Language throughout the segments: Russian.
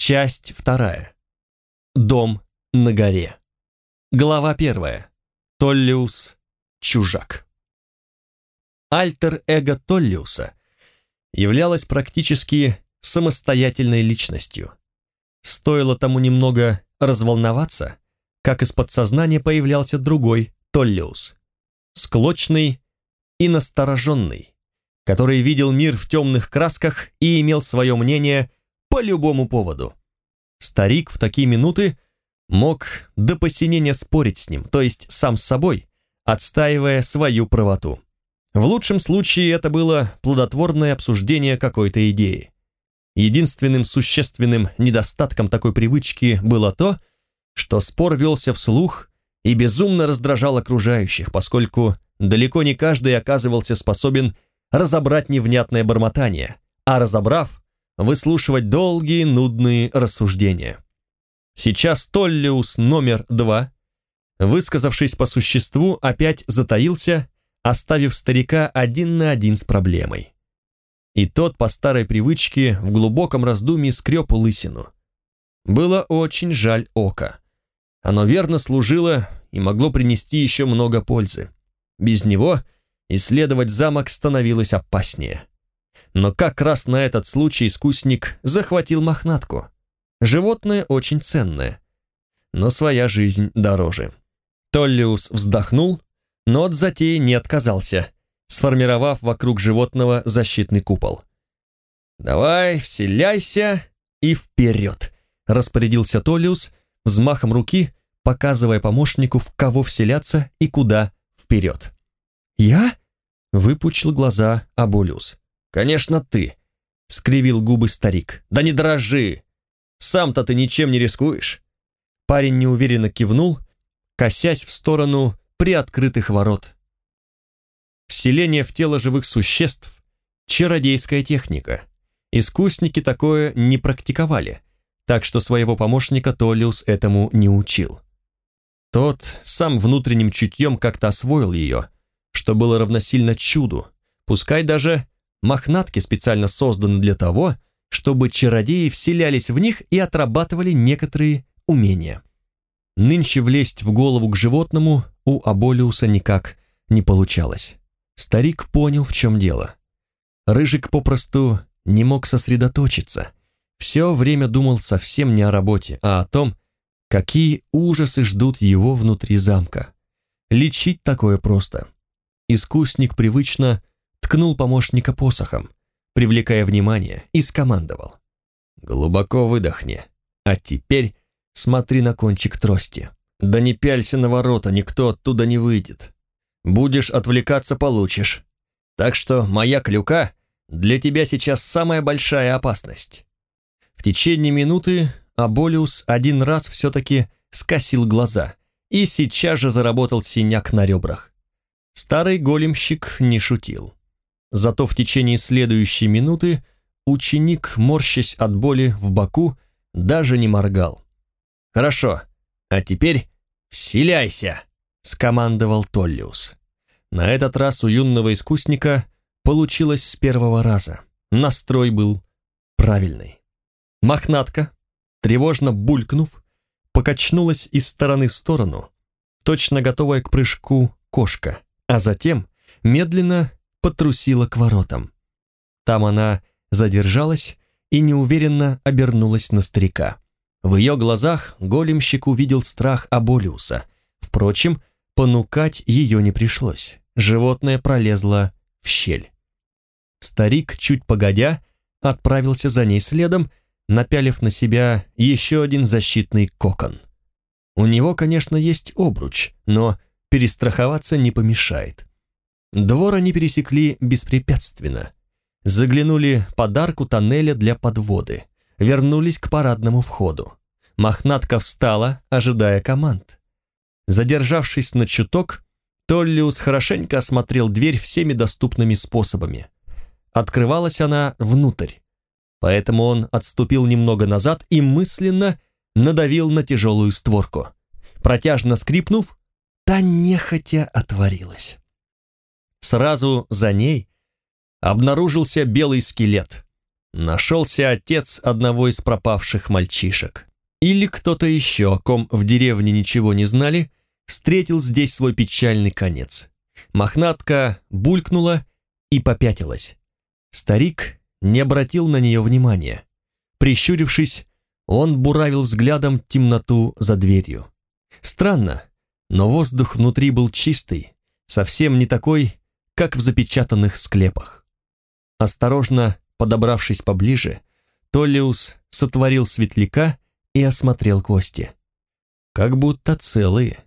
Часть вторая. Дом на горе. Глава первая. Толлиус – чужак. Альтер-эго Толлиуса являлась практически самостоятельной личностью. Стоило тому немного разволноваться, как из подсознания появлялся другой Толлиус. Склочный и настороженный, который видел мир в темных красках и имел свое мнение по любому поводу. Старик в такие минуты мог до посинения спорить с ним, то есть сам с собой, отстаивая свою правоту. В лучшем случае это было плодотворное обсуждение какой-то идеи. Единственным существенным недостатком такой привычки было то, что спор велся вслух и безумно раздражал окружающих, поскольку далеко не каждый оказывался способен разобрать невнятное бормотание, а разобрав, выслушивать долгие нудные рассуждения. Сейчас Толлиус номер два, высказавшись по существу, опять затаился, оставив старика один на один с проблемой. И тот по старой привычке в глубоком раздумье скреб лысину. Было очень жаль ока. Оно верно служило и могло принести еще много пользы. Без него исследовать замок становилось опаснее. Но как раз на этот случай искусник захватил мохнатку. Животное очень ценное, но своя жизнь дороже. Толлиус вздохнул, но от затеи не отказался, сформировав вокруг животного защитный купол. «Давай, вселяйся и вперед!» распорядился Толлиус, взмахом руки показывая помощнику, в кого вселяться и куда вперед. «Я?» — выпучил глаза Аболюс. «Конечно, ты!» — скривил губы старик. «Да не дрожи! Сам-то ты ничем не рискуешь!» Парень неуверенно кивнул, косясь в сторону приоткрытых ворот. Вселение в тело живых существ — чародейская техника. Искусники такое не практиковали, так что своего помощника Толиус этому не учил. Тот сам внутренним чутьем как-то освоил ее, что было равносильно чуду, пускай даже мохнатки специально созданы для того, чтобы чародеи вселялись в них и отрабатывали некоторые умения. Нынче влезть в голову к животному у Аболиуса никак не получалось. Старик понял, в чем дело. Рыжик попросту не мог сосредоточиться. Все время думал совсем не о работе, а о том, какие ужасы ждут его внутри замка. Лечить такое просто. Искусник привычно ткнул помощника посохом, привлекая внимание, и скомандовал. «Глубоко выдохни, а теперь смотри на кончик трости. Да не пялься на ворота, никто оттуда не выйдет. Будешь отвлекаться, получишь. Так что моя клюка для тебя сейчас самая большая опасность». В течение минуты Аболиус один раз все-таки скосил глаза и сейчас же заработал синяк на ребрах. Старый големщик не шутил. Зато в течение следующей минуты ученик, морщась от боли в боку, даже не моргал. «Хорошо, а теперь вселяйся!» — скомандовал Толлиус. На этот раз у юного искусника получилось с первого раза. Настрой был правильный. Мохнатка, тревожно булькнув, покачнулась из стороны в сторону, точно готовая к прыжку кошка, а затем медленно потрусила к воротам. Там она задержалась и неуверенно обернулась на старика. В ее глазах големщик увидел страх Аболиуса. Впрочем, понукать ее не пришлось. Животное пролезло в щель. Старик, чуть погодя, отправился за ней следом напялив на себя еще один защитный кокон. У него, конечно, есть обруч, но перестраховаться не помешает. Двор они пересекли беспрепятственно. Заглянули под арку тоннеля для подводы, вернулись к парадному входу. Мохнатка встала, ожидая команд. Задержавшись на чуток, Толлиус хорошенько осмотрел дверь всеми доступными способами. Открывалась она внутрь, Поэтому он отступил немного назад и мысленно надавил на тяжелую створку. Протяжно скрипнув, та нехотя отворилась. Сразу за ней обнаружился белый скелет. Нашелся отец одного из пропавших мальчишек. Или кто-то еще, о ком в деревне ничего не знали, встретил здесь свой печальный конец. Мохнатка булькнула и попятилась. Старик не обратил на нее внимания. Прищурившись, он буравил взглядом темноту за дверью. Странно, но воздух внутри был чистый, совсем не такой, как в запечатанных склепах. Осторожно подобравшись поближе, Толлиус сотворил светляка и осмотрел кости. Как будто целые,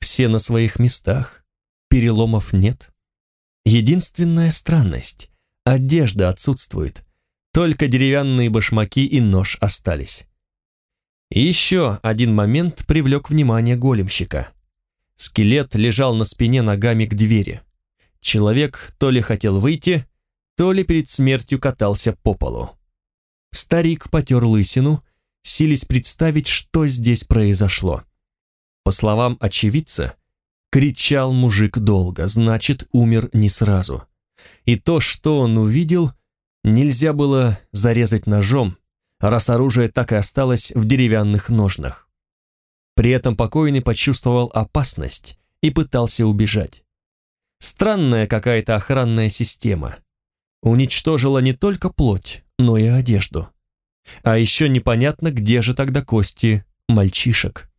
все на своих местах, переломов нет. Единственная странность — одежда отсутствует, только деревянные башмаки и нож остались. Еще один момент привлек внимание големщика. Скелет лежал на спине ногами к двери. Человек то ли хотел выйти, то ли перед смертью катался по полу. Старик потер лысину, сились представить, что здесь произошло. По словам очевидца, кричал мужик долго, значит, умер не сразу. И то, что он увидел, нельзя было зарезать ножом, раз оружие так и осталось в деревянных ножнах. При этом покойный почувствовал опасность и пытался убежать. Странная какая-то охранная система. Уничтожила не только плоть, но и одежду. А еще непонятно, где же тогда кости мальчишек.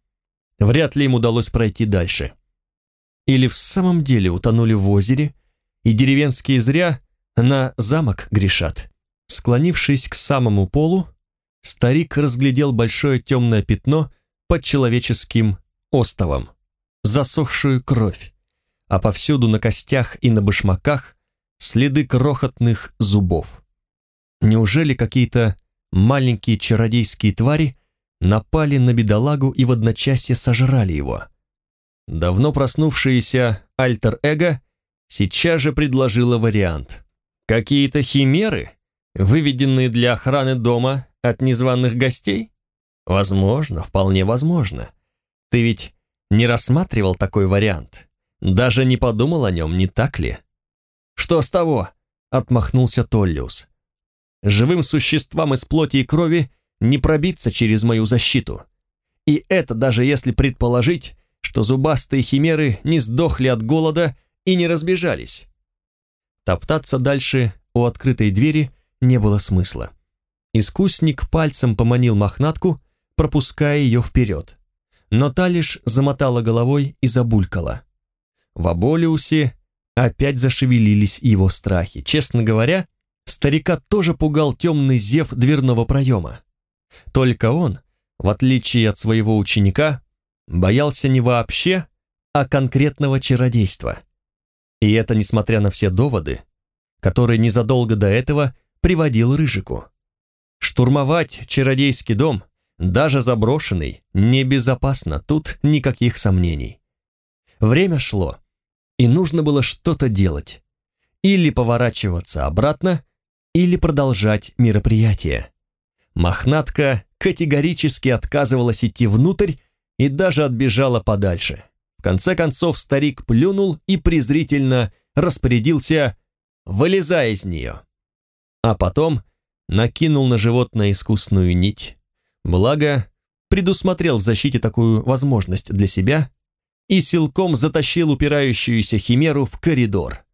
Вряд ли им удалось пройти дальше. Или в самом деле утонули в озере, и деревенские зря на замок грешат. Склонившись к самому полу, старик разглядел большое темное пятно под человеческим остовом, засохшую кровь, а повсюду на костях и на башмаках следы крохотных зубов. Неужели какие-то маленькие чародейские твари напали на бедолагу и в одночасье сожрали его. Давно проснувшееся альтер-эго сейчас же предложило вариант. Какие-то химеры, выведенные для охраны дома от незваных гостей? Возможно, вполне возможно. Ты ведь не рассматривал такой вариант, даже не подумал о нем, не так ли? Что с того? Отмахнулся Толлиус. Живым существам из плоти и крови не пробиться через мою защиту. И это даже если предположить, что зубастые химеры не сдохли от голода и не разбежались. Топтаться дальше у открытой двери не было смысла. Искусник пальцем поманил мохнатку, пропуская ее вперед. Но та лишь замотала головой и забулькала. В Аболиусе опять зашевелились его страхи. Честно говоря, Старика тоже пугал темный зев дверного проема. Только он, в отличие от своего ученика, боялся не вообще, а конкретного чародейства. И это несмотря на все доводы, которые незадолго до этого приводил Рыжику. Штурмовать чародейский дом, даже заброшенный, небезопасно, тут никаких сомнений. Время шло, и нужно было что-то делать. Или поворачиваться обратно, или продолжать мероприятие. Мохнатка категорически отказывалась идти внутрь и даже отбежала подальше. В конце концов старик плюнул и презрительно распорядился «вылезай из нее». А потом накинул на животное искусную нить. Благо, предусмотрел в защите такую возможность для себя и силком затащил упирающуюся химеру в коридор.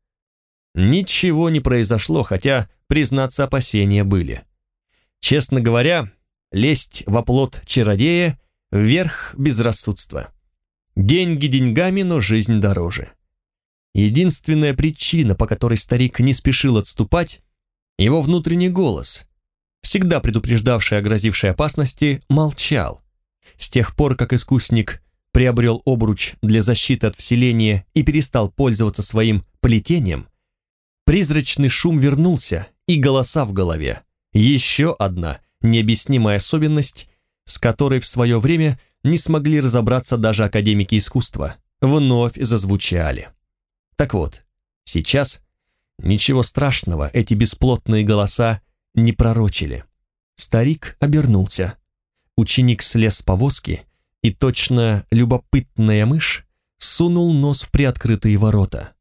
Ничего не произошло, хотя признаться, опасения были. Честно говоря, лезть в оплот чародея — верх безрассудства. Деньги деньгами, но жизнь дороже. Единственная причина, по которой старик не спешил отступать, его внутренний голос, всегда предупреждавший о грозившей опасности, молчал. С тех пор, как искусник приобрел обруч для защиты от вселения и перестал пользоваться своим плетением, призрачный шум вернулся и голоса в голове. Еще одна необъяснимая особенность, с которой в свое время не смогли разобраться даже академики искусства, вновь зазвучали. Так вот, сейчас ничего страшного эти бесплотные голоса не пророчили. Старик обернулся. Ученик слез с повозки, и точно любопытная мышь сунул нос в приоткрытые ворота.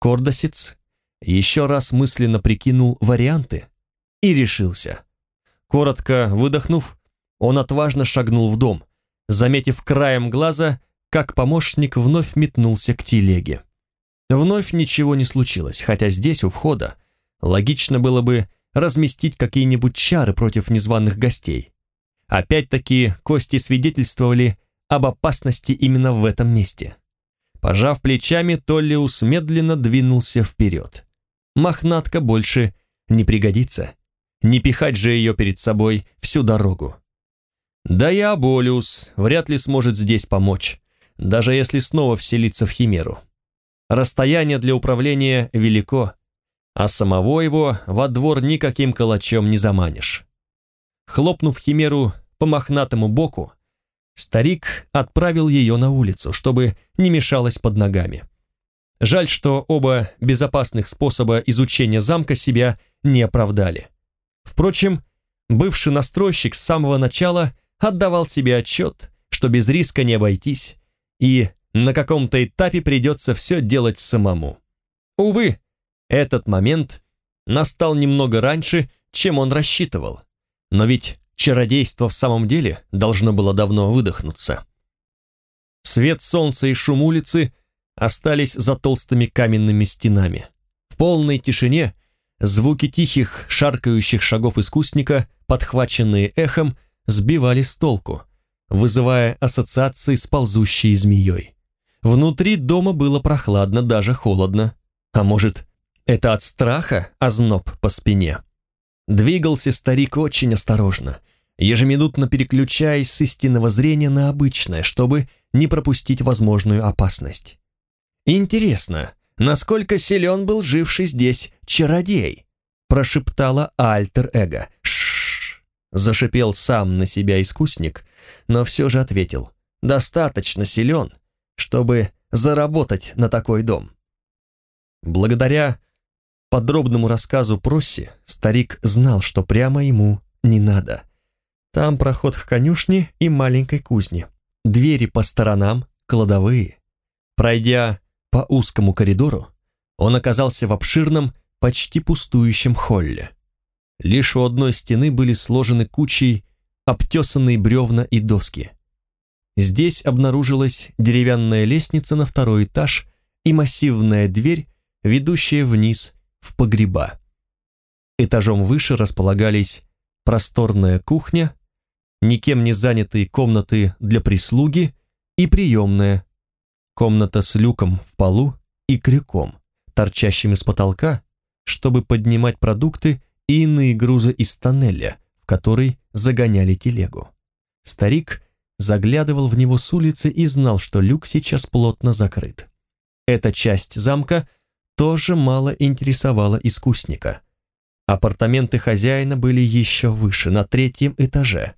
Кордосец еще раз мысленно прикинул варианты, и решился. Коротко выдохнув, он отважно шагнул в дом, заметив краем глаза, как помощник вновь метнулся к телеге. Вновь ничего не случилось, хотя здесь, у входа, логично было бы разместить какие-нибудь чары против незваных гостей. Опять-таки, кости свидетельствовали об опасности именно в этом месте. Пожав плечами, Толлиус медленно двинулся вперед. Мохнатка больше не пригодится. Не пихать же ее перед собой всю дорогу. Да и Аболиус вряд ли сможет здесь помочь, даже если снова вселиться в Химеру. Расстояние для управления велико, а самого его во двор никаким калачом не заманишь. Хлопнув Химеру по мохнатому боку, старик отправил ее на улицу, чтобы не мешалась под ногами. Жаль, что оба безопасных способа изучения замка себя не оправдали. Впрочем, бывший настройщик с самого начала отдавал себе отчет, что без риска не обойтись, и на каком-то этапе придется все делать самому. Увы, этот момент настал немного раньше, чем он рассчитывал. Но ведь чародейство в самом деле должно было давно выдохнуться. Свет солнца и шум улицы остались за толстыми каменными стенами. В полной тишине звуки тихих, шаркающих шагов искусника, подхваченные эхом, сбивали с толку, вызывая ассоциации с ползущей змеей. Внутри дома было прохладно, даже холодно. А может, это от страха озноб по спине? Двигался старик очень осторожно, ежеминутно переключаясь с истинного зрения на обычное, чтобы не пропустить возможную опасность. Интересно, насколько силен был живший здесь чародей? Прошептала альтер-эго. Шш! Зашипел сам на себя искусник, но все же ответил. Достаточно силен, чтобы заработать на такой дом. Благодаря подробному рассказу Просси, старик знал, что прямо ему не надо. Там проход к конюшне и маленькой кузне. Двери по сторонам, кладовые. Пройдя по узкому коридору, он оказался в обширном, почти пустующем холле. Лишь у одной стены были сложены кучей обтесанные бревна и доски. Здесь обнаружилась деревянная лестница на второй этаж и массивная дверь, ведущая вниз в погреба. Этажом выше располагались просторная кухня, никем не занятые комнаты для прислуги и приемная, комната с люком в полу и крюком, торчащим из потолка, чтобы поднимать продукты и иные грузы из тоннеля, в который загоняли телегу. Старик заглядывал в него с улицы и знал, что люк сейчас плотно закрыт. Эта часть замка тоже мало интересовала искусника. Апартаменты хозяина были еще выше, на третьем этаже.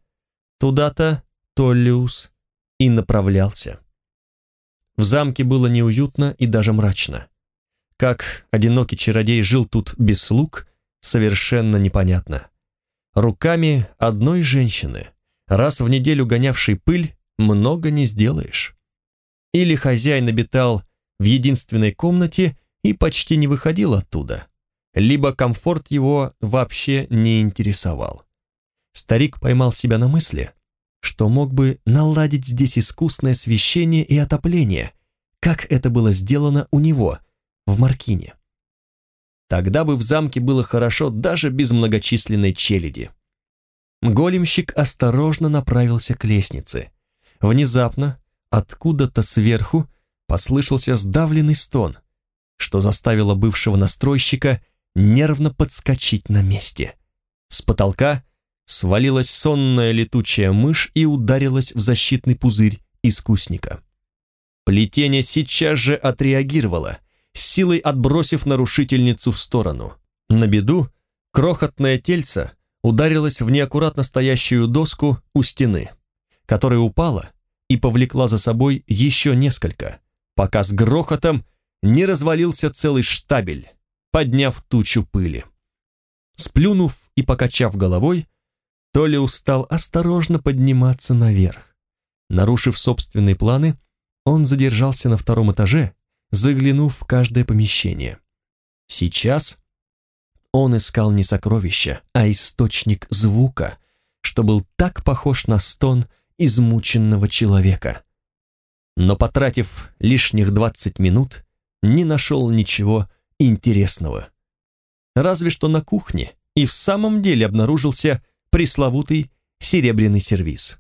Туда-то Толлиус и направлялся. В замке было неуютно и даже мрачно. Как одинокий чародей жил тут без слуг, совершенно непонятно. Руками одной женщины, раз в неделю гонявшей пыль, много не сделаешь. Или хозяин обитал в единственной комнате и почти не выходил оттуда, либо комфорт его вообще не интересовал. Старик поймал себя на мысли, что мог бы наладить здесь искусное освещение и отопление, как это было сделано у него, в Маркине. Тогда бы в замке было хорошо даже без многочисленной челяди. Големщик осторожно направился к лестнице. Внезапно, откуда-то сверху, послышался сдавленный стон, что заставило бывшего настройщика нервно подскочить на месте. С потолка свалилась сонная летучая мышь и ударилась в защитный пузырь искусника. Плетение сейчас же отреагировало, силой отбросив нарушительницу в сторону. На беду крохотное тельце ударилось в неаккуратно стоящую доску у стены, которая упала и повлекла за собой еще несколько, пока с грохотом не развалился целый штабель, подняв тучу пыли. Сплюнув и покачав головой, Толя устал осторожно подниматься наверх. Нарушив собственные планы, он задержался на втором этаже, заглянув в каждое помещение. Сейчас Он искал не сокровища, а источник звука, что был так похож на стон измученного человека. Но, потратив лишних двадцать минут, не нашел ничего интересного. Разве что на кухне и в самом деле обнаружился пресловутый серебряный сервиз.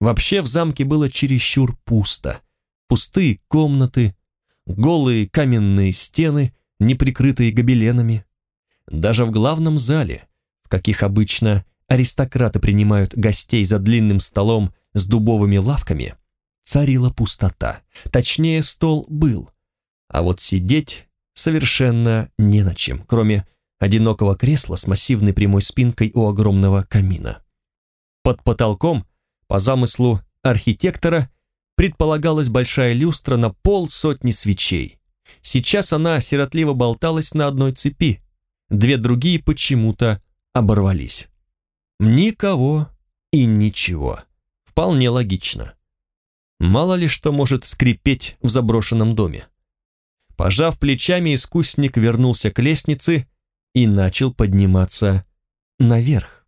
Вообще в замке было чересчур пусто. Пустые комнаты, голые каменные стены, не прикрытые гобеленами. Даже в главном зале, в каких обычно аристократы принимают гостей за длинным столом с дубовыми лавками, царила пустота. Точнее, стол был. А вот сидеть совершенно не на чем, кроме одинокого кресла с массивной прямой спинкой у огромного камина. Под потолком, по замыслу архитектора, предполагалась большая люстра на полсотни свечей. Сейчас она сиротливо болталась на одной цепи, две другие почему-то оборвались. Никого и ничего. Вполне логично. Мало ли что может скрипеть в заброшенном доме. Пожав плечами, искусник вернулся к лестнице и начал подниматься наверх.